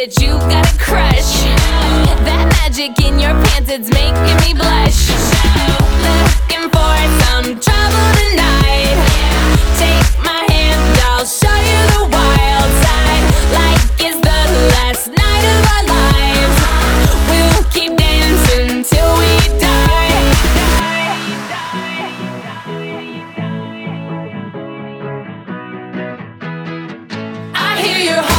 that you got a crush. That magic in your pants, it's making me blush. Looking for some trouble tonight. Take my hand, I'll show you the wild side. Like it's the last night of our lives. We'll keep dancing till we die. I hear you.